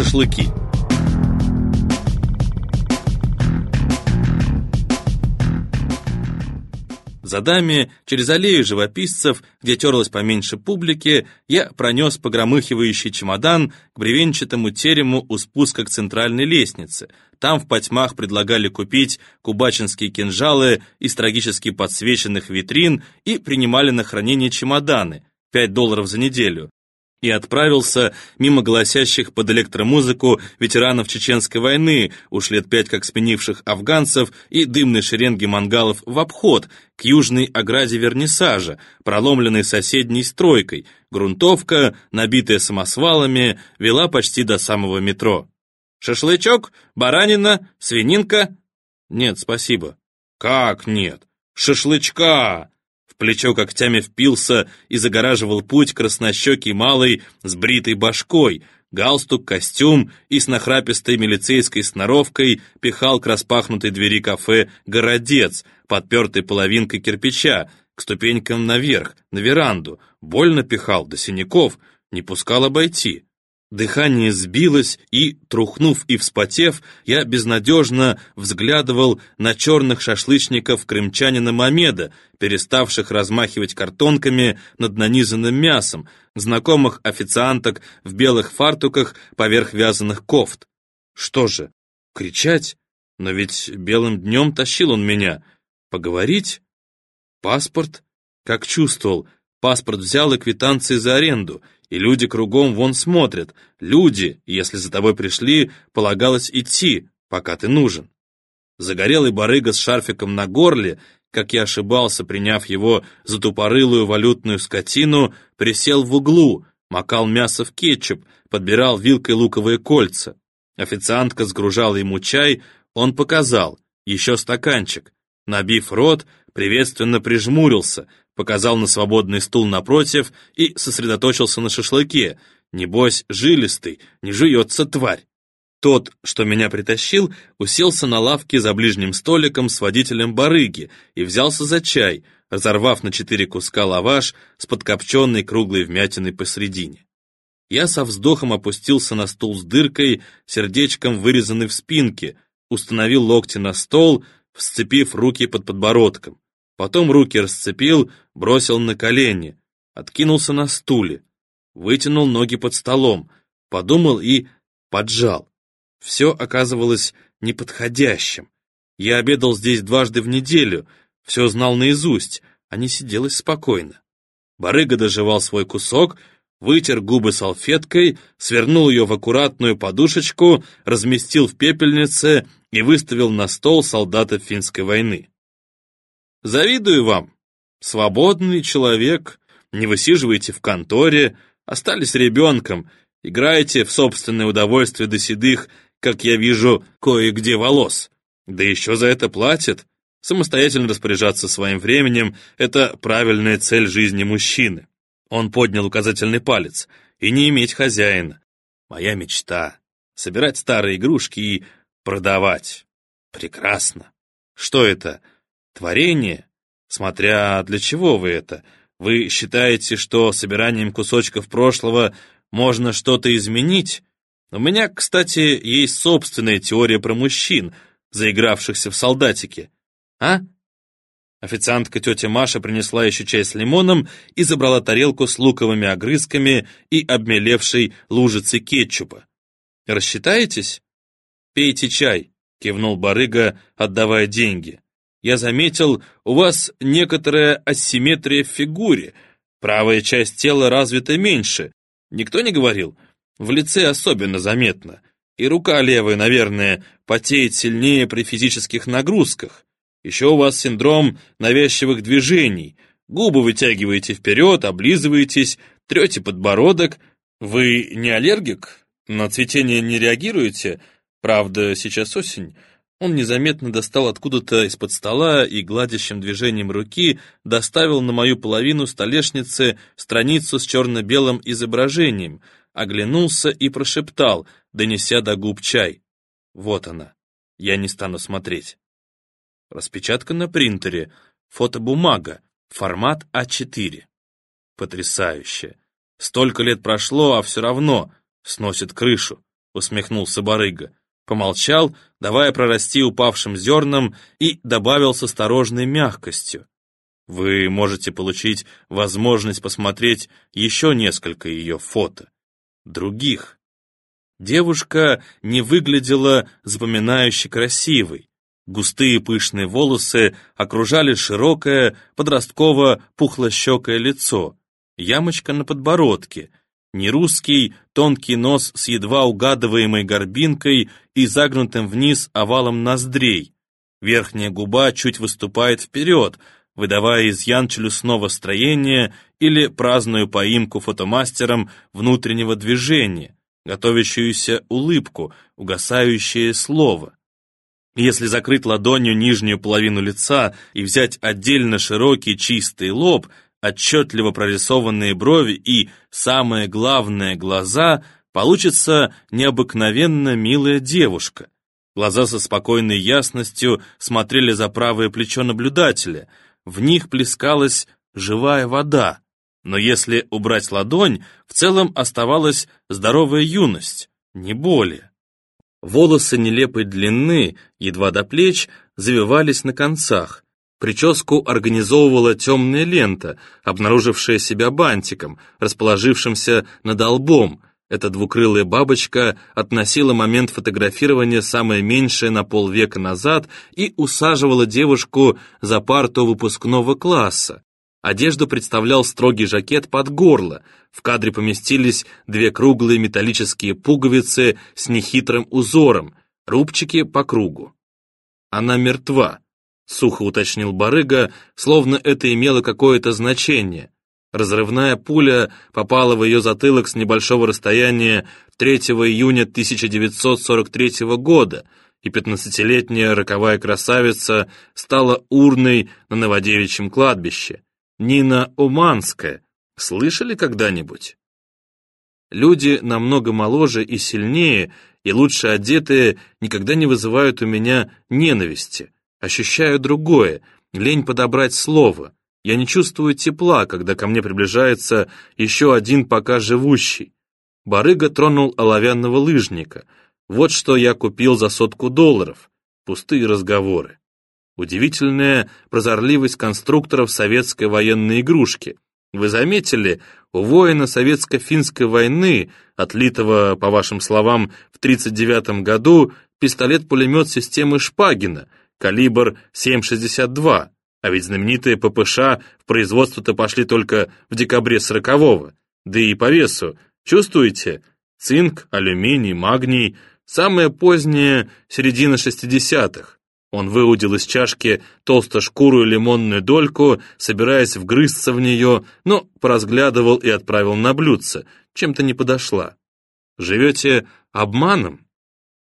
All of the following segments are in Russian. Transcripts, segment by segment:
шашлыки. За даме, через аллею живописцев, где терлось поменьше публики, я пронес погромыхивающий чемодан к бревенчатому терему у спуска к центральной лестнице. Там в потьмах предлагали купить кубачинские кинжалы из трагически подсвеченных витрин и принимали на хранение чемоданы, 5 долларов за неделю и отправился мимо голосящих под электромузыку ветеранов Чеченской войны, уж лет пять как сменивших афганцев, и дымной шеренги мангалов в обход, к южной ограде вернисажа, проломленной соседней стройкой. Грунтовка, набитая самосвалами, вела почти до самого метро. «Шашлычок? Баранина? Свининка?» «Нет, спасибо». «Как нет? Шашлычка!» Плечо когтями впился и загораживал путь краснощекий малый с бритой башкой, галстук, костюм и с нахрапистой милицейской сноровкой пихал к распахнутой двери кафе «Городец», подпертой половинкой кирпича, к ступенькам наверх, на веранду, больно пихал до синяков, не пускал обойти. Дыхание сбилось, и, трухнув и вспотев, я безнадежно взглядывал на черных шашлычников крымчанина Мамеда, переставших размахивать картонками над нанизанным мясом, знакомых официанток в белых фартуках поверх вязаных кофт. Что же, кричать? Но ведь белым днем тащил он меня. Поговорить? Паспорт? Как чувствовал, паспорт взял и квитанции за аренду — и люди кругом вон смотрят. Люди, если за тобой пришли, полагалось идти, пока ты нужен. Загорелый барыга с шарфиком на горле, как я ошибался, приняв его за тупорылую валютную скотину, присел в углу, макал мясо в кетчуп, подбирал вилкой луковые кольца. Официантка сгружала ему чай, он показал, еще стаканчик. Набив рот, приветственно прижмурился, показал на свободный стул напротив и сосредоточился на шашлыке. Небось, жилистый, не жуется тварь. Тот, что меня притащил, уселся на лавке за ближним столиком с водителем барыги и взялся за чай, разорвав на четыре куска лаваш с подкопченной круглой вмятиной посредине. Я со вздохом опустился на стул с дыркой, сердечком вырезанный в спинке, установил локти на стол, сцепив руки под подбородком. Потом руки расцепил, бросил на колени, откинулся на стуле, вытянул ноги под столом, подумал и поджал. Все оказывалось неподходящим. Я обедал здесь дважды в неделю, все знал наизусть, а не сиделось спокойно. Барыга доживал свой кусок, вытер губы салфеткой, свернул ее в аккуратную подушечку, разместил в пепельнице и выставил на стол солдата финской войны. Завидую вам. Свободный человек, не высиживаете в конторе, остались ребенком, играете в собственное удовольствие до седых, как я вижу, кое-где волос. Да еще за это платят. Самостоятельно распоряжаться своим временем — это правильная цель жизни мужчины. Он поднял указательный палец. И не иметь хозяина. Моя мечта — собирать старые игрушки и продавать. Прекрасно. Что это? Творение? Смотря для чего вы это. Вы считаете, что собиранием кусочков прошлого можно что-то изменить? У меня, кстати, есть собственная теория про мужчин, заигравшихся в солдатики. А? Официантка тетя Маша принесла еще чай с лимоном и забрала тарелку с луковыми огрызками и обмелевшей лужицей кетчупа. «Рассчитаетесь?» «Пейте чай», — кивнул барыга, отдавая деньги я заметил, у вас некоторая асимметрия в фигуре. Правая часть тела развита меньше. Никто не говорил? В лице особенно заметно. И рука левая, наверное, потеет сильнее при физических нагрузках. Еще у вас синдром навязчивых движений. Губы вытягиваете вперед, облизываетесь, трете подбородок. Вы не аллергик? На цветение не реагируете? Правда, сейчас осень. Он незаметно достал откуда-то из-под стола и гладящим движением руки доставил на мою половину столешницы страницу с черно-белым изображением, оглянулся и прошептал, донеся до губ чай. Вот она. Я не стану смотреть. Распечатка на принтере, фотобумага, формат А4. Потрясающе. Столько лет прошло, а все равно сносит крышу. усмехнулся барыга. Помолчал, давая прорасти упавшим зерном, и добавил с осторожной мягкостью. Вы можете получить возможность посмотреть еще несколько ее фото. Других. Девушка не выглядела запоминающе красивой. Густые пышные волосы окружали широкое, подростково-пухлощекое лицо, ямочка на подбородке, нерусский тонкий нос с едва угадываемой горбинкой и загнутым вниз овалом ноздрей. Верхняя губа чуть выступает вперед, выдавая изъян челюстного строения или праздную поимку фотомастером внутреннего движения, готовящуюся улыбку, угасающее слово. Если закрыть ладонью нижнюю половину лица и взять отдельно широкий чистый лоб, отчетливо прорисованные брови и, самое главное, глаза, получится необыкновенно милая девушка. Глаза со спокойной ясностью смотрели за правое плечо наблюдателя, в них плескалась живая вода. Но если убрать ладонь, в целом оставалась здоровая юность, не более. Волосы нелепой длины, едва до плеч, завивались на концах. Прическу организовывала темная лента, обнаружившая себя бантиком, расположившимся над лбом. Эта двукрылая бабочка относила момент фотографирования самое меньшее на полвека назад и усаживала девушку за парту выпускного класса. Одежду представлял строгий жакет под горло. В кадре поместились две круглые металлические пуговицы с нехитрым узором, рубчики по кругу. «Она мертва», — сухо уточнил барыга, словно это имело какое-то значение. Разрывная пуля попала в ее затылок с небольшого расстояния 3 июня 1943 года, и пятнадцатилетняя роковая красавица стала урной на Новодевичьем кладбище. Нина Уманская. Слышали когда-нибудь? Люди намного моложе и сильнее, и лучше одетые никогда не вызывают у меня ненависти. Ощущаю другое, лень подобрать слово. Я не чувствую тепла, когда ко мне приближается еще один пока живущий. Барыга тронул оловянного лыжника. Вот что я купил за сотку долларов. Пустые разговоры. Удивительная прозорливость конструкторов советской военной игрушки. Вы заметили, у воина советско-финской войны, отлитого, по вашим словам, в 1939 году, пистолет-пулемет системы Шпагина, калибр 7,62, а ведь знаменитые ППШ в производство-то пошли только в декабре 40-го. Да и по весу, чувствуете? Цинк, алюминий, магний, самое позднее середина 60-х. Он выудил из чашки толстошкурую лимонную дольку, собираясь вгрызться в нее, но поразглядывал и отправил на блюдце, чем-то не подошла. «Живете обманом?»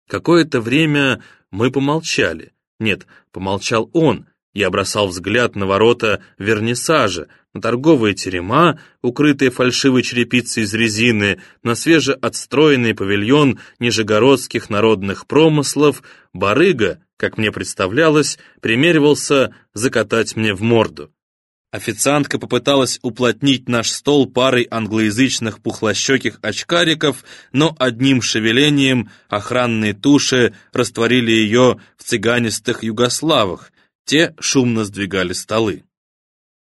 Какое-то время мы помолчали. Нет, помолчал он. Я бросал взгляд на ворота вернисажа, на торговые терема, укрытые фальшивой черепицей из резины, на свежеотстроенный павильон нижегородских народных промыслов, барыга, как мне представлялось, примеривался закатать мне в морду. Официантка попыталась уплотнить наш стол парой англоязычных пухлощеких очкариков, но одним шевелением охранные туши растворили ее в цыганистых югославах, те шумно сдвигали столы.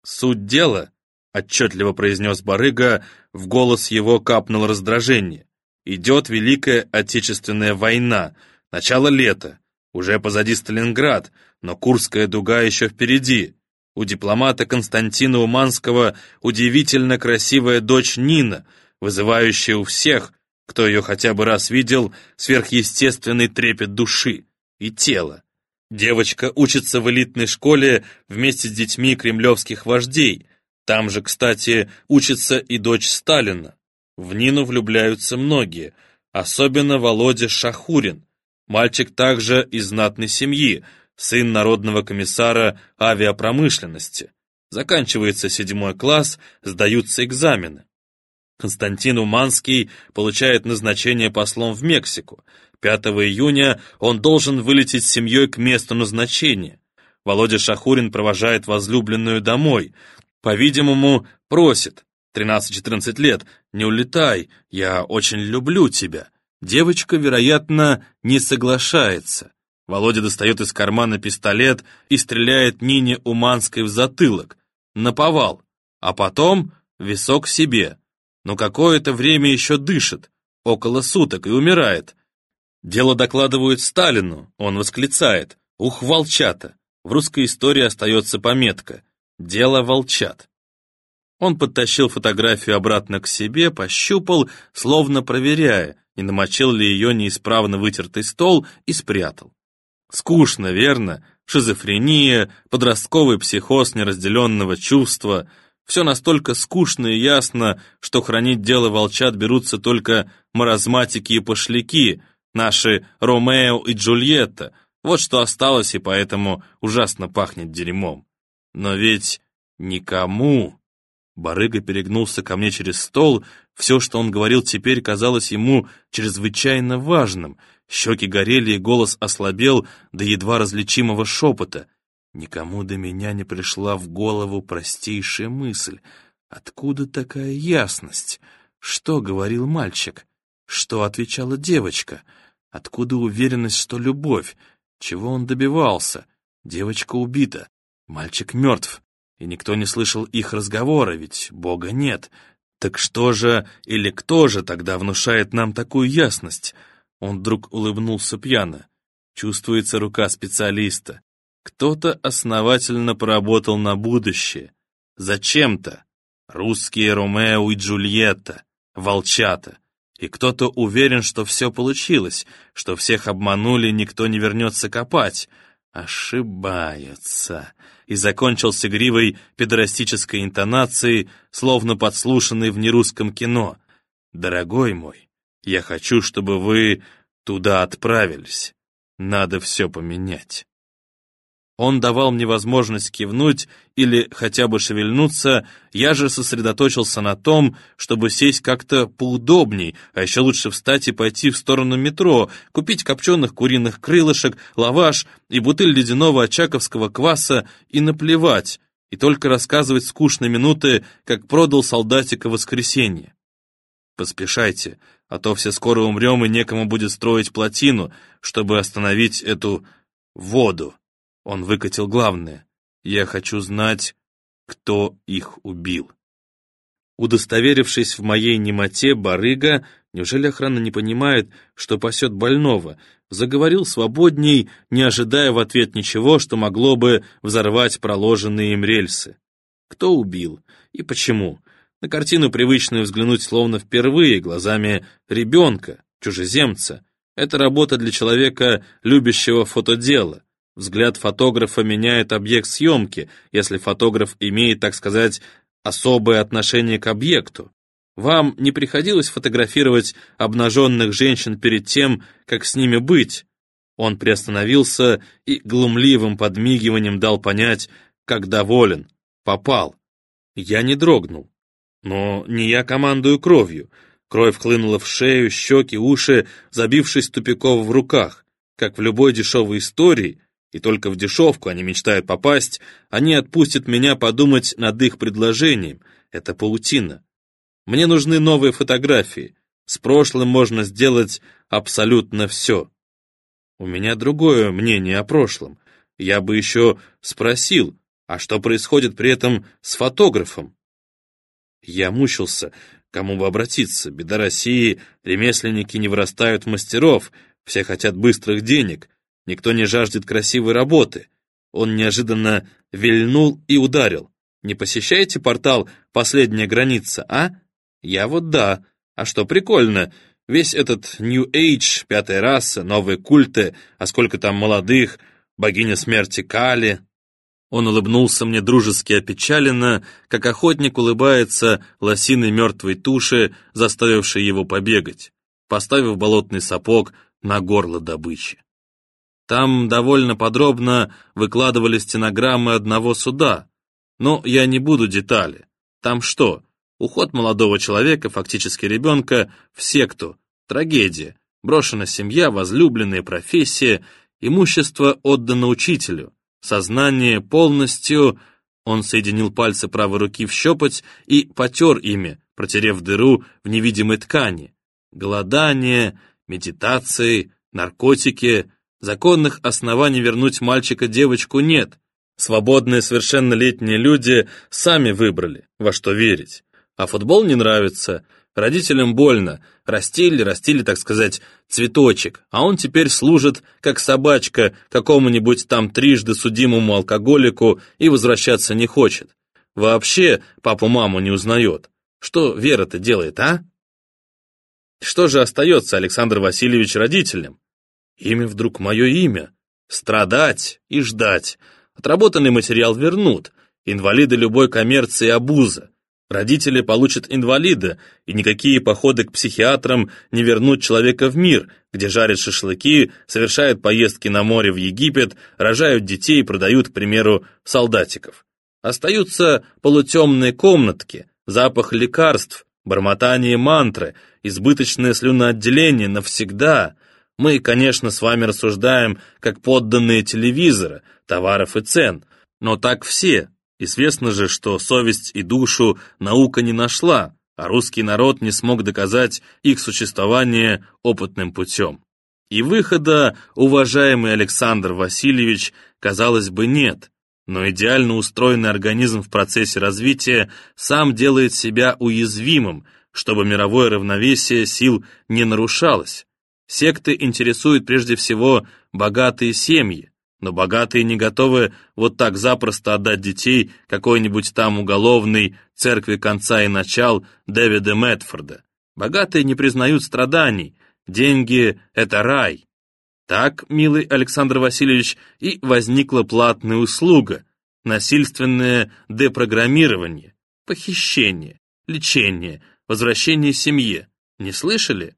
«Суть дела», — отчетливо произнес барыга, в голос его капнуло раздражение. «Идет Великая Отечественная война, начало лета, уже позади Сталинград, но Курская дуга еще впереди. У дипломата Константина Уманского удивительно красивая дочь Нина, вызывающая у всех, кто ее хотя бы раз видел, сверхъестественный трепет души и тела. Девочка учится в элитной школе вместе с детьми кремлевских вождей. Там же, кстати, учится и дочь Сталина. В Нину влюбляются многие, особенно Володя Шахурин, Мальчик также из знатной семьи, сын народного комиссара авиапромышленности. Заканчивается седьмой класс, сдаются экзамены. Константин Уманский получает назначение послом в Мексику. 5 июня он должен вылететь с семьей к месту назначения. Володя Шахурин провожает возлюбленную домой. По-видимому, просит. 13-14 лет. «Не улетай, я очень люблю тебя». Девочка, вероятно, не соглашается. Володя достает из кармана пистолет и стреляет Нине Уманской в затылок, наповал, а потом висок себе. Но какое-то время еще дышит, около суток, и умирает. Дело докладывают Сталину, он восклицает «Ух, волчата!» В русской истории остается пометка «Дело волчат». Он подтащил фотографию обратно к себе, пощупал, словно проверяя, не намочил ли ее неисправно вытертый стол, и спрятал. Скучно, верно? Шизофрения, подростковый психоз неразделенного чувства. Все настолько скучно и ясно, что хранить дело волчат берутся только маразматики и пошляки, наши Ромео и Джульетта. Вот что осталось, и поэтому ужасно пахнет дерьмом. Но ведь никому... Барыга перегнулся ко мне через стол, все, что он говорил теперь, казалось ему чрезвычайно важным — Щеки горели, и голос ослабел до едва различимого шепота. Никому до меня не пришла в голову простейшая мысль. Откуда такая ясность? Что говорил мальчик? Что отвечала девочка? Откуда уверенность, что любовь? Чего он добивался? Девочка убита, мальчик мертв, и никто не слышал их разговора, ведь Бога нет. Так что же или кто же тогда внушает нам такую ясность? Он вдруг улыбнулся пьяно. Чувствуется рука специалиста. Кто-то основательно поработал на будущее. Зачем-то. Русские Ромео и Джульетта, волчата. И кто-то уверен, что все получилось, что всех обманули, никто не вернется копать. Ошибаются. И закончился гривой педорастической интонацией, словно подслушанной в нерусском кино. Дорогой мой, я хочу, чтобы вы туда отправились. Надо все поменять». Он давал мне возможность кивнуть или хотя бы шевельнуться, я же сосредоточился на том, чтобы сесть как-то поудобней, а еще лучше встать и пойти в сторону метро, купить копченых куриных крылышек, лаваш и бутыль ледяного очаковского кваса и наплевать, и только рассказывать скучные минуты, как продал солдатика воскресенье. Поспешайте, а то все скоро умрем и некому будет строить плотину, чтобы остановить эту воду. Он выкатил главное. Я хочу знать, кто их убил. Удостоверившись в моей немоте, барыга, неужели охрана не понимает, что пасет больного, заговорил свободней, не ожидая в ответ ничего, что могло бы взорвать проложенные им рельсы. Кто убил и почему? На картину привычную взглянуть словно впервые, глазами ребенка, чужеземца. Это работа для человека, любящего фотодело. Взгляд фотографа меняет объект съемки, если фотограф имеет, так сказать, особое отношение к объекту. Вам не приходилось фотографировать обнаженных женщин перед тем, как с ними быть? Он приостановился и глумливым подмигиванием дал понять, как доволен. Попал. Я не дрогнул. Но не я командую кровью. Кровь хлынула в шею, щеки, уши, забившись тупиков в руках. Как в любой дешевой истории, и только в дешевку они мечтают попасть, они отпустят меня подумать над их предложением. Это паутина. Мне нужны новые фотографии. С прошлым можно сделать абсолютно все. У меня другое мнение о прошлом. Я бы еще спросил, а что происходит при этом с фотографом? Я мучился, кому бы обратиться. Беда России, ремесленники не вырастают мастеров, все хотят быстрых денег, никто не жаждет красивой работы. Он неожиданно вильнул и ударил. Не посещаете портал «Последняя граница», а? Я вот да. А что, прикольно. Весь этот New Age, пятая раса, новые культы, а сколько там молодых, богиня смерти Кали, он улыбнулся мне дружески опечаленно, как охотник улыбается лосиной мертвой туши, заставившей его побегать, поставив болотный сапог на горло добычи. Там довольно подробно выкладывали стенограммы одного суда, но я не буду детали. Там что? Уход молодого человека, фактически ребенка, в секту, трагедия, брошена семья, возлюбленная профессия, имущество отдано учителю, Сознание полностью... Он соединил пальцы правой руки в щепоть и потер ими, протерев дыру в невидимой ткани. Голодание, медитации, наркотики. Законных оснований вернуть мальчика-девочку нет. Свободные совершеннолетние люди сами выбрали, во что верить. А футбол не нравится, родителям больно, растили, растили, так сказать, цветочек, а он теперь служит, как собачка, какому-нибудь там трижды судимому алкоголику и возвращаться не хочет. Вообще папу-маму не узнает. Что Вера-то делает, а? Что же остается, Александр Васильевич, родителям? Имя вдруг мое имя. Страдать и ждать. Отработанный материал вернут. Инвалиды любой коммерции обуза. Родители получат инвалида, и никакие походы к психиатрам не вернут человека в мир, где жарят шашлыки, совершают поездки на море в Египет, рожают детей и продают, к примеру, солдатиков. Остаются полутемные комнатки, запах лекарств, бормотание мантры, избыточное слюноотделение навсегда. Мы, конечно, с вами рассуждаем, как подданные телевизора, товаров и цен, но так все. Известно же, что совесть и душу наука не нашла, а русский народ не смог доказать их существование опытным путем. И выхода, уважаемый Александр Васильевич, казалось бы, нет, но идеально устроенный организм в процессе развития сам делает себя уязвимым, чтобы мировое равновесие сил не нарушалось. Секты интересуют прежде всего богатые семьи, но богатые не готовы вот так запросто отдать детей какой-нибудь там уголовной церкви конца и начал Дэвида Мэтфорда. Богатые не признают страданий, деньги — это рай, так, милый Александр Васильевич, и возникла платная услуга, насильственное депрограммирование, похищение, лечение, возвращение семье. Не слышали?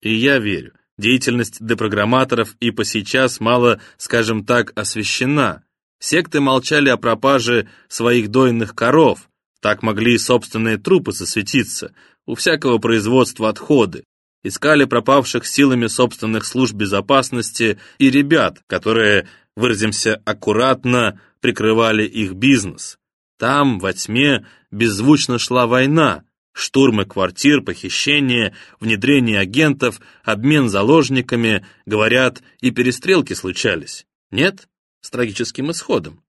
И я верю, деятельность депрограмматоров и по сейчас мало, скажем так, освещена. Секты молчали о пропаже своих дойных коров, так могли и собственные трупы засветиться, у всякого производства отходы, искали пропавших силами собственных служб безопасности и ребят, которые, выразимся аккуратно, прикрывали их бизнес. Там, во тьме, беззвучно шла война, штурмы квартир, похищения, внедрение агентов, обмен заложниками, говорят, и перестрелки случались. Нет? С трагическим исходом.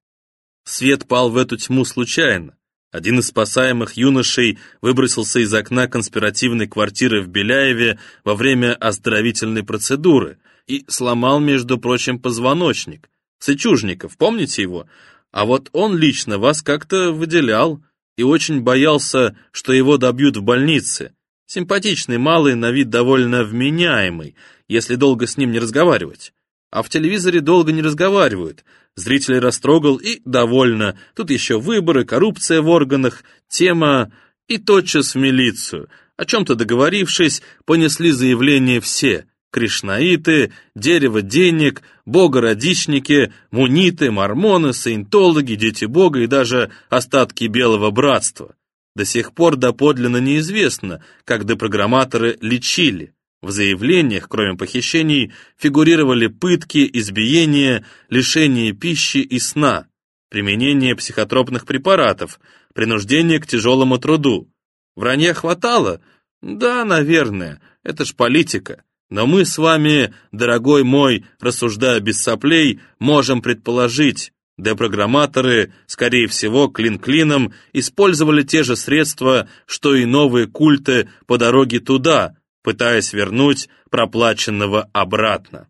Свет пал в эту тьму случайно. Один из спасаемых юношей выбросился из окна конспиративной квартиры в Беляеве во время оздоровительной процедуры и сломал, между прочим, позвоночник. Сычужников, помните его? А вот он лично вас как-то выделял и очень боялся, что его добьют в больнице. Симпатичный малый, на вид довольно вменяемый, если долго с ним не разговаривать. А в телевизоре долго не разговаривают, Зрителей растрогал и довольно. Тут еще выборы, коррупция в органах, тема и тотчас в милицию. О чем-то договорившись, понесли заявление все. Кришнаиты, дерево денег, богородичники, муниты, мормоны, саентологи, дети бога и даже остатки белого братства. До сих пор доподлинно неизвестно, как депрограмматоры лечили. В заявлениях, кроме похищений, фигурировали пытки, избиения, лишение пищи и сна, применение психотропных препаратов, принуждение к тяжелому труду. Вранья хватало? Да, наверное, это ж политика. Но мы с вами, дорогой мой, рассуждая без соплей, можем предположить, депрограмматоры, скорее всего, клин-клином, использовали те же средства, что и новые культы по дороге туда, пытаясь вернуть проплаченного обратно.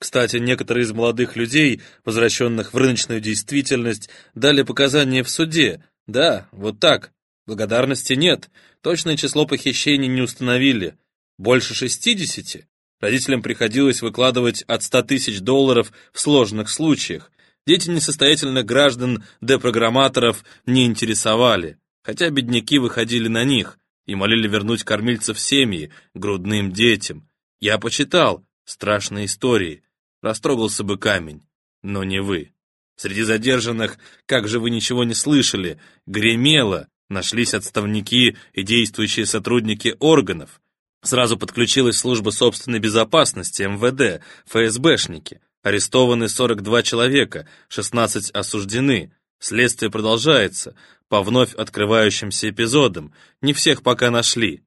Кстати, некоторые из молодых людей, возвращенных в рыночную действительность, дали показания в суде. Да, вот так. Благодарности нет. Точное число похищений не установили. Больше 60? Родителям приходилось выкладывать от 100 тысяч долларов в сложных случаях. Дети несостоятельных граждан депрограмматоров не интересовали, хотя бедняки выходили на них и молили вернуть кормильцев семьи, грудным детям. Я почитал страшные истории, растрогался бы камень, но не вы. Среди задержанных, как же вы ничего не слышали, гремело, нашлись отставники и действующие сотрудники органов. Сразу подключилась служба собственной безопасности, МВД, ФСБшники. Арестованы 42 человека, 16 осуждены. Следствие продолжается по вновь открывающимся эпизодам. Не всех пока нашли.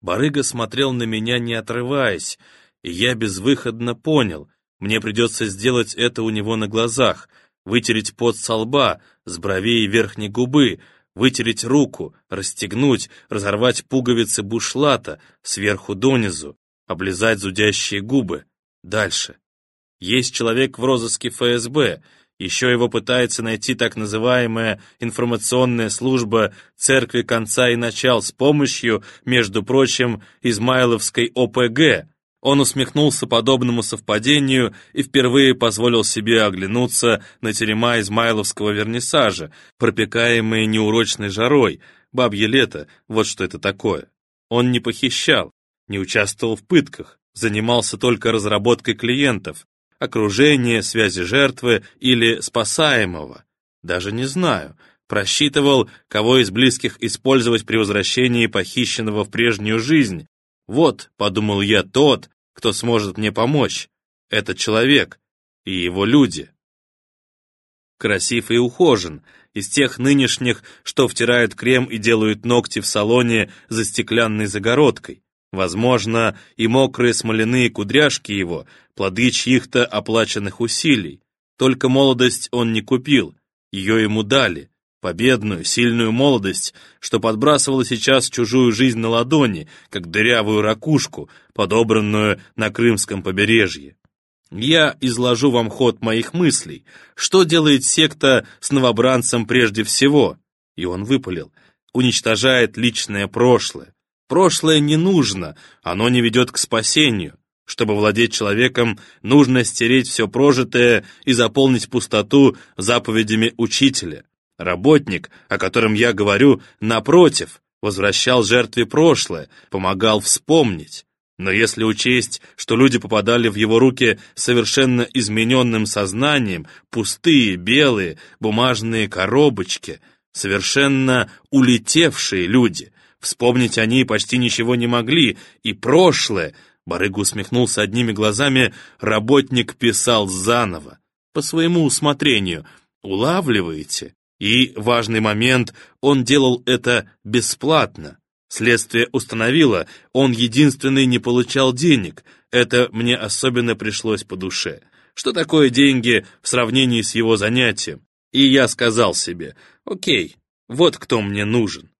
Барыга смотрел на меня, не отрываясь, и я безвыходно понял, мне придется сделать это у него на глазах, вытереть пот со лба, с бровей и верхней губы, вытереть руку, расстегнуть, разорвать пуговицы бушлата сверху донизу, облизать зудящие губы. Дальше. Есть человек в розыске ФСБ, еще его пытается найти так называемая информационная служба Церкви Конца и Начал с помощью, между прочим, Измайловской ОПГ. Он усмехнулся подобному совпадению и впервые позволил себе оглянуться на терема Измайловского вернисажа, пропекаемые неурочной жарой, бабье лето, вот что это такое. Он не похищал, не участвовал в пытках, занимался только разработкой клиентов, окружение, связи жертвы или спасаемого. Даже не знаю. Просчитывал, кого из близких использовать при возвращении похищенного в прежнюю жизнь. Вот, подумал я, тот, кто сможет мне помочь. Этот человек и его люди. Красив и ухожен, из тех нынешних, что втирают крем и делают ногти в салоне за стеклянной загородкой. Возможно, и мокрые смоляные кудряшки его, плоды чьих-то оплаченных усилий. Только молодость он не купил, ее ему дали, победную, сильную молодость, что подбрасывала сейчас чужую жизнь на ладони, как дырявую ракушку, подобранную на Крымском побережье. Я изложу вам ход моих мыслей. Что делает секта с новобранцем прежде всего? И он выпалил. Уничтожает личное прошлое, Прошлое не нужно, оно не ведет к спасению. Чтобы владеть человеком, нужно стереть все прожитое и заполнить пустоту заповедями учителя. Работник, о котором я говорю, напротив, возвращал жертве прошлое, помогал вспомнить. Но если учесть, что люди попадали в его руки совершенно измененным сознанием, пустые, белые, бумажные коробочки, совершенно улетевшие люди, Вспомнить они почти ничего не могли, и прошлое, Барыга усмехнулся одними глазами, работник писал заново, по своему усмотрению. Улавливаете? И, важный момент, он делал это бесплатно. Следствие установило, он единственный не получал денег. Это мне особенно пришлось по душе. Что такое деньги в сравнении с его занятием? И я сказал себе, окей, вот кто мне нужен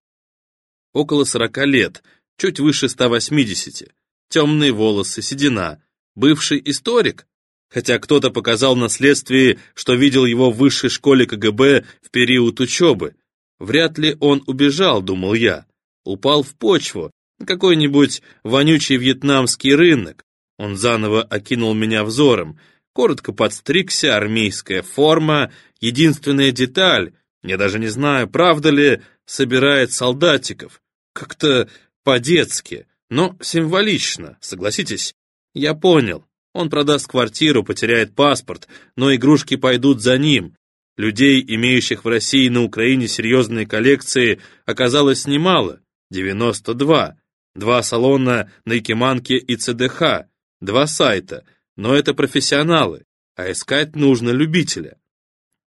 около 40 лет, чуть выше 180, темные волосы, седина, бывший историк, хотя кто-то показал на следствии, что видел его в высшей школе КГБ в период учебы. Вряд ли он убежал, думал я, упал в почву, на какой-нибудь вонючий вьетнамский рынок. Он заново окинул меня взором, коротко подстригся, армейская форма, единственная деталь, я даже не знаю, правда ли, собирает солдатиков. Как-то по-детски, но символично, согласитесь? Я понял. Он продаст квартиру, потеряет паспорт, но игрушки пойдут за ним. Людей, имеющих в России и на Украине серьезные коллекции, оказалось немало. 92. Два салона на Якиманке и ЦДХ. Два сайта. Но это профессионалы, а искать нужно любителя.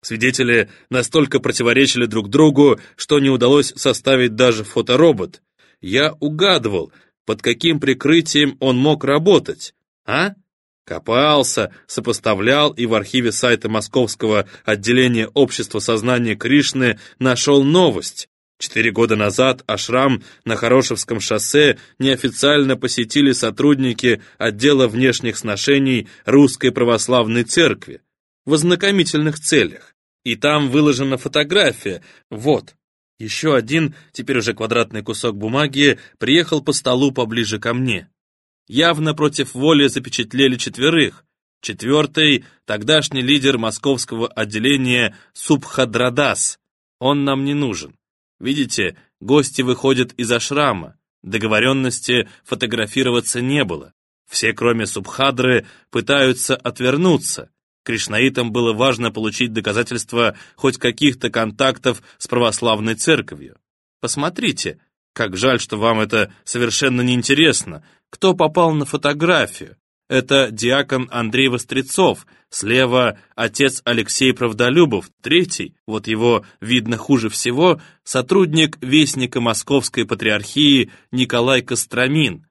Свидетели настолько противоречили друг другу, что не удалось составить даже фоторобот. Я угадывал, под каким прикрытием он мог работать. А? Копался, сопоставлял и в архиве сайта Московского отделения Общества сознания Кришны нашел новость. Четыре года назад ашрам на Хорошевском шоссе неофициально посетили сотрудники отдела внешних сношений Русской Православной Церкви в ознакомительных целях. И там выложена фотография. Вот. Еще один, теперь уже квадратный кусок бумаги, приехал по столу поближе ко мне. Явно против воли запечатлели четверых. Четвертый — тогдашний лидер московского отделения Субхадрадас. Он нам не нужен. Видите, гости выходят из ашрама. Договоренности фотографироваться не было. Все, кроме Субхадры, пытаются отвернуться. Кришнаитам было важно получить доказательства хоть каких-то контактов с православной церковью. Посмотрите, как жаль, что вам это совершенно неинтересно, кто попал на фотографию. это диакон Андрей Вострецов, слева отец Алексей Правдолюбов, третий, вот его видно хуже всего, сотрудник Вестника Московской Патриархии Николай Костромин.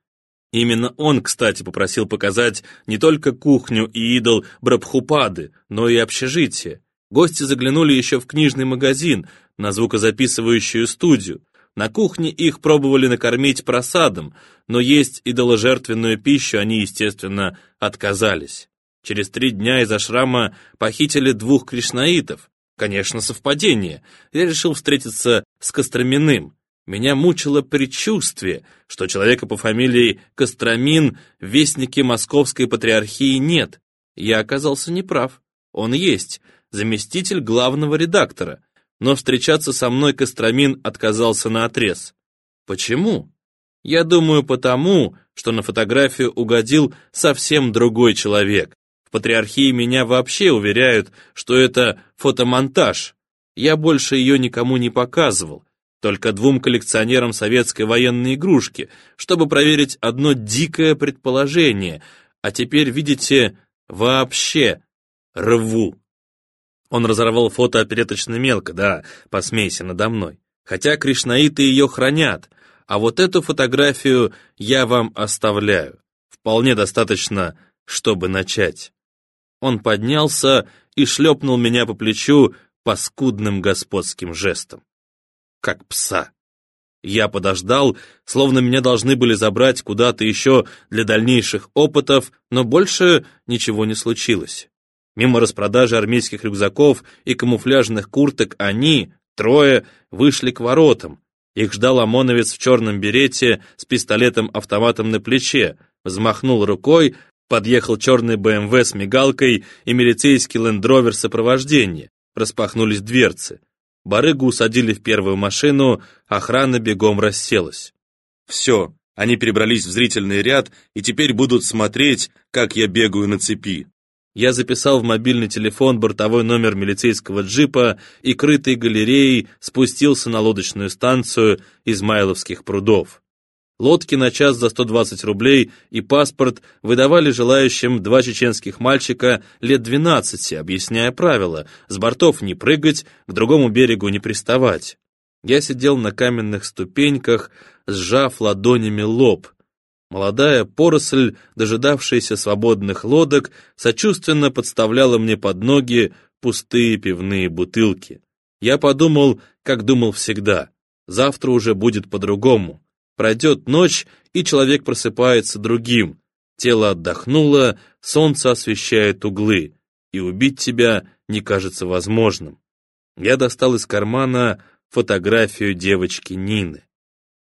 Именно он, кстати, попросил показать не только кухню и идол Брабхупады, но и общежитие. Гости заглянули еще в книжный магазин, на звукозаписывающую студию. На кухне их пробовали накормить просадом, но есть идоложертвенную пищу они, естественно, отказались. Через три дня из-за шрама похитили двух кришнаитов. Конечно, совпадение. Я решил встретиться с Костроминым. Меня мучило предчувствие, что человека по фамилии Костромин в вестнике Московской Патриархии нет. Я оказался неправ. Он есть, заместитель главного редактора но встречаться со мной Костромин отказался на отрез. Почему? Я думаю, потому, что на фотографию угодил совсем другой человек. В патриархии меня вообще уверяют, что это фотомонтаж. Я больше ее никому не показывал, только двум коллекционерам советской военной игрушки, чтобы проверить одно дикое предположение, а теперь, видите, вообще рву. Он разорвал фото опереточно мелко, да, посмейся надо мной. Хотя кришнаиты ее хранят, а вот эту фотографию я вам оставляю. Вполне достаточно, чтобы начать. Он поднялся и шлепнул меня по плечу паскудным господским жестом. Как пса. Я подождал, словно меня должны были забрать куда-то еще для дальнейших опытов, но больше ничего не случилось. Мимо распродажи армейских рюкзаков и камуфляжных курток они, трое, вышли к воротам. Их ждал ОМОНовец в черном берете с пистолетом-автоматом на плече, взмахнул рукой, подъехал черный БМВ с мигалкой и милицейский лендровер сопровождения. Распахнулись дверцы. Барыгу усадили в первую машину, охрана бегом расселась. Все, они перебрались в зрительный ряд и теперь будут смотреть, как я бегаю на цепи я записал в мобильный телефон бортовой номер милицейского джипа и крытой галереей спустился на лодочную станцию Измайловских прудов. Лодки на час за 120 рублей и паспорт выдавали желающим два чеченских мальчика лет 12, объясняя правила, с бортов не прыгать, к другому берегу не приставать. Я сидел на каменных ступеньках, сжав ладонями лоб. Молодая поросль, дожидавшаяся свободных лодок, сочувственно подставляла мне под ноги пустые пивные бутылки. Я подумал, как думал всегда, завтра уже будет по-другому. Пройдет ночь, и человек просыпается другим. Тело отдохнуло, солнце освещает углы, и убить тебя не кажется возможным. Я достал из кармана фотографию девочки Нины.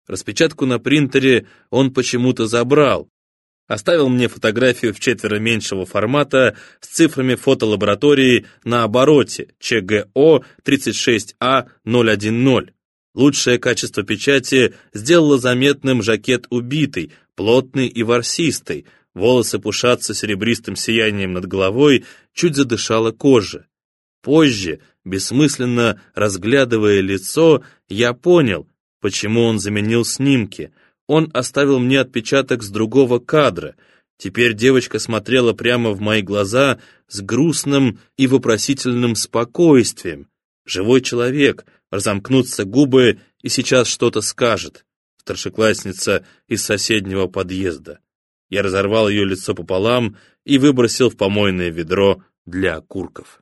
Распечатку на принтере он почему-то забрал. Оставил мне фотографию в четверо меньшего формата с цифрами фотолаборатории на обороте ЧГО 36А010. Лучшее качество печати сделало заметным жакет убитый, плотный и ворсистый, волосы пушатся серебристым сиянием над головой, чуть задышала кожа. Позже, бессмысленно разглядывая лицо, я понял, Почему он заменил снимки? Он оставил мне отпечаток с другого кадра. Теперь девочка смотрела прямо в мои глаза с грустным и вопросительным спокойствием. Живой человек, разомкнутся губы и сейчас что-то скажет. Старшеклассница из соседнего подъезда. Я разорвал ее лицо пополам и выбросил в помойное ведро для окурков.